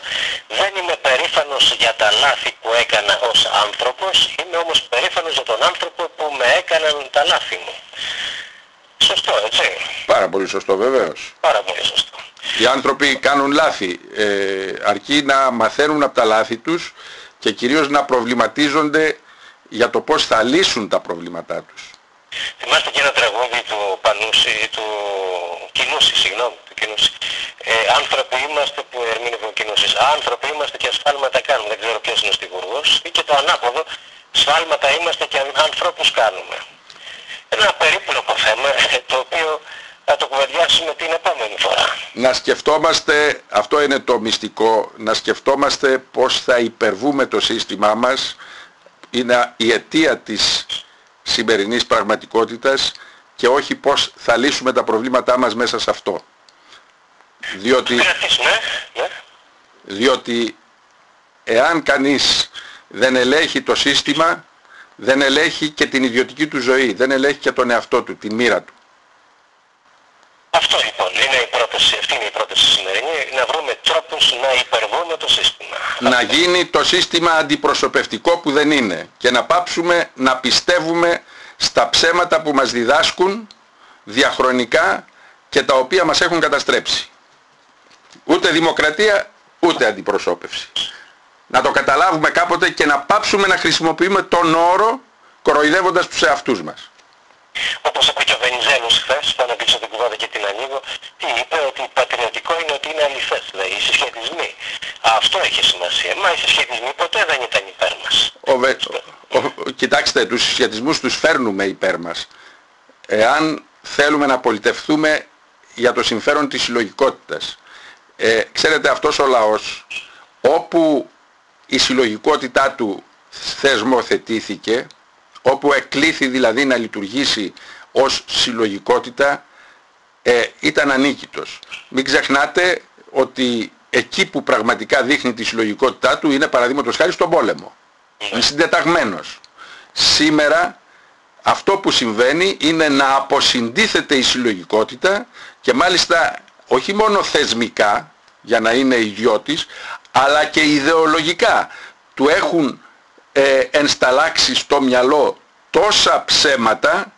«Δεν είμαι περήφανος για τα λάθη που έκανα ως άνθρωπος, είμαι όμως περήφανος για τον άνθρωπο που με έκαναν τα λάθη μου». Σωστό, έτσι. Πάρα πολύ σωστό, βεβαίως. Πάρα πολύ σωστό. Οι άνθρωποι κάνουν λάθη, ε, αρκεί να μαθαίνουν από τα λάθη τους και κυρίως να προβληματίζονται για το πώς θα λύσουν τα προβλήματά τους. Θυμάστε και ένα τραγούδι του Πανούση, του Κινούση, συγγνώμη, του Κινούση. Ε, άνθρωποι είμαστε που ερμήνευε ο Κινούσης. Άνθρωποι είμαστε και ασφάλματα κάνουμε. Δεν ξέρω ποιος είναι ο στιγουργός. Ή και το ανάποδο. Σφάλματα είμαστε και ανθρώπους κάνουμε. Ένα περίπλοκο θέμα το οποίο θα το κουβεντιάσουμε την επόμενη φορά. Να σκεφτόμαστε, αυτό είναι το μυστικό, να σκεφτόμαστε πώς θα υπερβούμε το σύστημά μας. Είναι η αιτία της σημερινής πραγματικότητας και όχι πώς θα λύσουμε τα προβλήματά μας μέσα σε αυτό. Διότι, ναι, ναι. διότι εάν κανείς δεν ελέγχει το σύστημα, δεν ελέγχει και την ιδιωτική του ζωή, δεν ελέγχει και τον εαυτό του, την μοίρα του. Αυτό λοιπόν είναι η πρόταση, αυτή είναι η πρόταση σημερινή, να βρούμε τρόπους να υπερβούμε το σύστημα. Να γίνει το σύστημα αντιπροσωπευτικό που δεν είναι και να πάψουμε να πιστεύουμε στα ψέματα που μας διδάσκουν διαχρονικά και τα οποία μας έχουν καταστρέψει. Ούτε δημοκρατία, ούτε αντιπροσώπευση. Να το καταλάβουμε κάποτε και να πάψουμε να χρησιμοποιούμε τον όρο κοροϊδεύοντας τους εαυτούς μας. Όπως είπε και ο Βενιζέλος χθες, πάνω πίσω την κουβάδα και την ανοίγω, τι είπε ότι πατριωτικό είναι ότι είναι αληθές, δηλαδή οι συσχετισμοί. Αυτό έχει σημασία. Μα οι συσχετισμοί ποτέ δεν ήταν υπέρ μας. Ο, ο, κοιτάξτε, τους συσχετισμούς τους φέρνουμε υπέρ μας. Εάν θέλουμε να πολιτευθούμε για το συμφέρον της συλλογικότητας. Ε, ξέρετε αυτός ο λαός όπου η συλλογικότητά του θεσμοθετήθηκε, όπου εκλήθη δηλαδή να λειτουργήσει ως συλλογικότητα, ε, ήταν ανίκητος. Μην ξεχνάτε ότι εκεί που πραγματικά δείχνει τη συλλογικότητά του είναι παραδείγματος χάρη στον πόλεμο. Είναι συντεταγμένος. Σήμερα αυτό που συμβαίνει είναι να αποσυντίθεται η συλλογικότητα και μάλιστα όχι μόνο θεσμικά για να είναι ιδιώτης αλλά και ιδεολογικά του έχουν ε, ενσταλάξει στο μυαλό τόσα ψέματα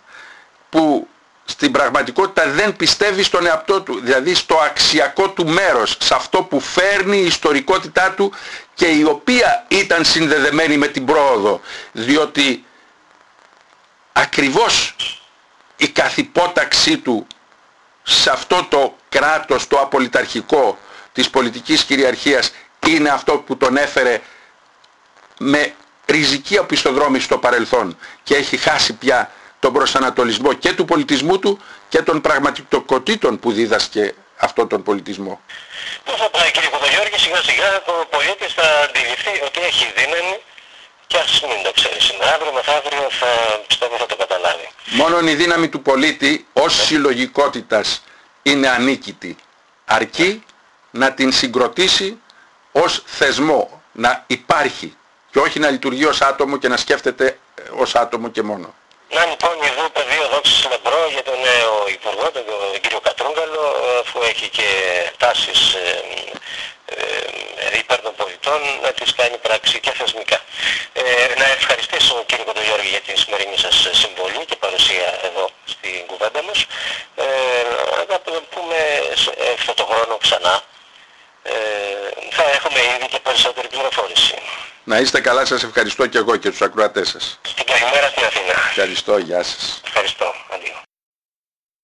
που στην πραγματικότητα δεν πιστεύει στον εαυτό του, δηλαδή στο αξιακό του μέρος, σε αυτό που φέρνει η ιστορικότητά του και η οποία ήταν συνδεδεμένη με την πρόοδο, διότι ακριβώς η καθυπόταξή του σε αυτό το κράτος το απολυταρχικό της πολιτικής κυριαρχίας είναι αυτό που τον έφερε με ριζική οπισθοδρόμηση στο παρελθόν και έχει χάσει πια τον προσανατολισμό και του πολιτισμού του και των πραγματικοτήτων που δίδασκε αυτόν τον πολιτισμό. Πώς θα πάει κύριε Κοντογιώργη, σιγά σιγά ο πολίτης θα αντιληφθεί ότι έχει δύναμη και ας μην το ξέρει σήμερα, αύριο μεθαύριο θα πιστεύω θα το καταλάβει. Μόνο η δύναμη του πολίτη ως συλλογικότητας είναι ανίκητη. Αρκεί να την συγκροτήσει ως θεσμό, να υπάρχει και όχι να λειτουργεί ως άτομο και να σκέφτεται ε, ως άτομο και μόνο. Να λοιπόν εδώ πεδίο δόξης λαμπρό για τον νέο Υπουργό, τον κύριο Κατρούγκαλο, αφού έχει και τάσεις ε, ε, υπέρ των πολιτών να τις κάνει πράξη και θεσμικά. Ε, να ευχαριστήσω κύριο Κοντογιώργη για την σημερινή σας συμβολή και παρουσία εδώ στην κουβέντα μας. Ε, να πούμε αυτό το χρόνο ξανά. Ε, θα έχουμε ήδη και περισσότερη πληροφόρηση. Να είστε καλά, σας ευχαριστώ και εγώ και τους ακροατές σας. Την καλημέρα στην Αθήνα. Ευχαριστώ, γεια σας. Ευχαριστώ.